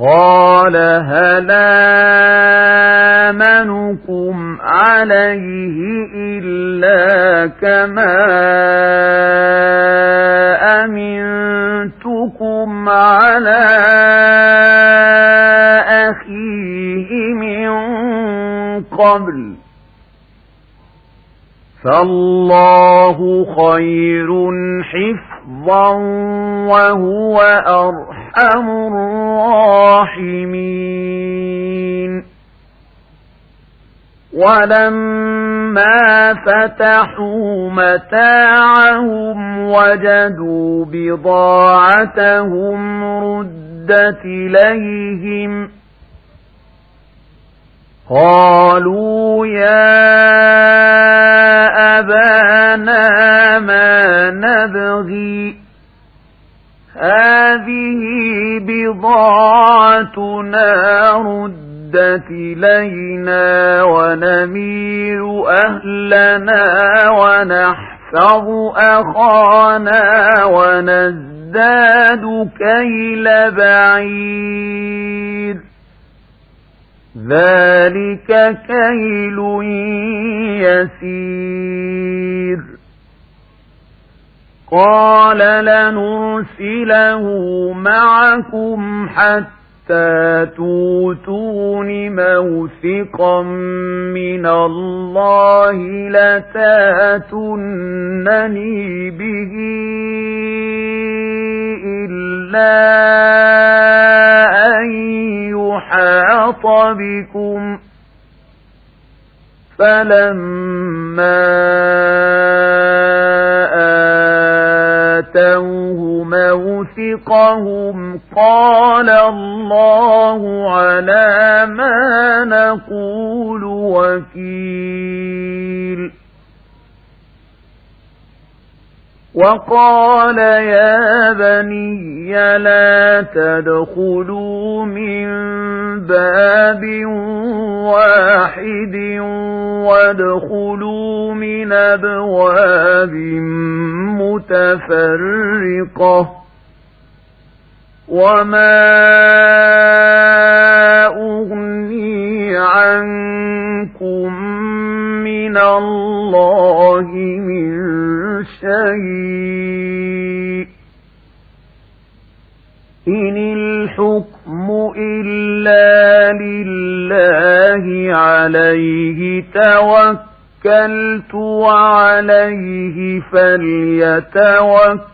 قال هل آمنكم عليه إلا كما أمنتكم على أخيه من قبل؟ فالله خير حفظا وهو أرحم الراحمين. ولما فتحوا متاعهم وجدوا بضاعتهم ردت إليهم. قالوا يا ما نبغي. هذه بضاعتنا ردت إلينا ونمير أهلنا ونحفظ أخانا ونزداد كيل بعير. ذلك كيل يسير. قال لنرسله معكم حتى توتون موثقا من الله لتاتونني به إلا أن يحاط بكم. فلما آتوه موثقهم قال الله على ما نقول وكيل. وقال يا بني لا تدخلوا من باب واحد وادخلوا من أبواب متفرقة. وما أغني عنكم من الله من شيء إن الحكم إلا لله عليه توكلت وعليه فليتوكل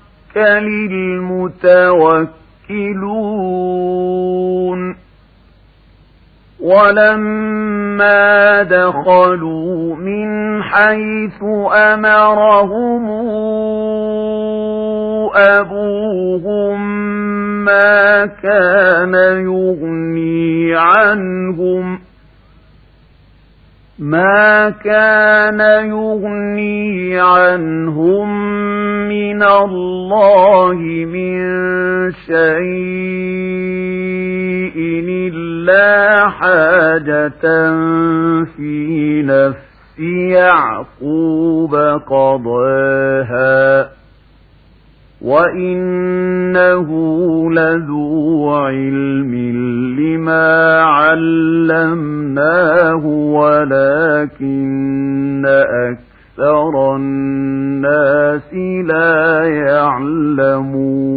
المتوكلون ولما دخلوا من حيث أمرهم أبوهم ما كان يغني عنهم ما كان يغني عنهم من الله من شيء إلا حاجة في نفس يعقوب قضاها وإنه لذو علم لما علمناه ولكن أكثر الناس لا يعلمون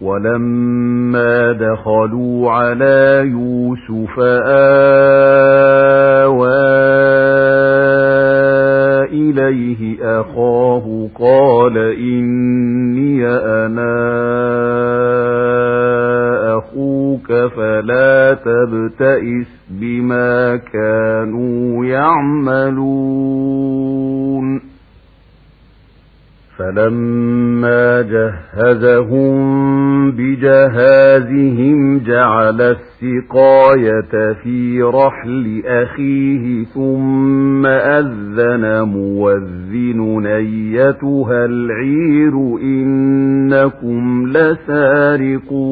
ولما دخلوا على يوسف آوى إليه أخاه قال إني أنا أخوك فلا تبتئس بما كانوا يعملون. فلما جهزهم بجهازهم جعل السقاية في رحل أخيه ثم أذن موذن أيتها العير إنكم لسارقون.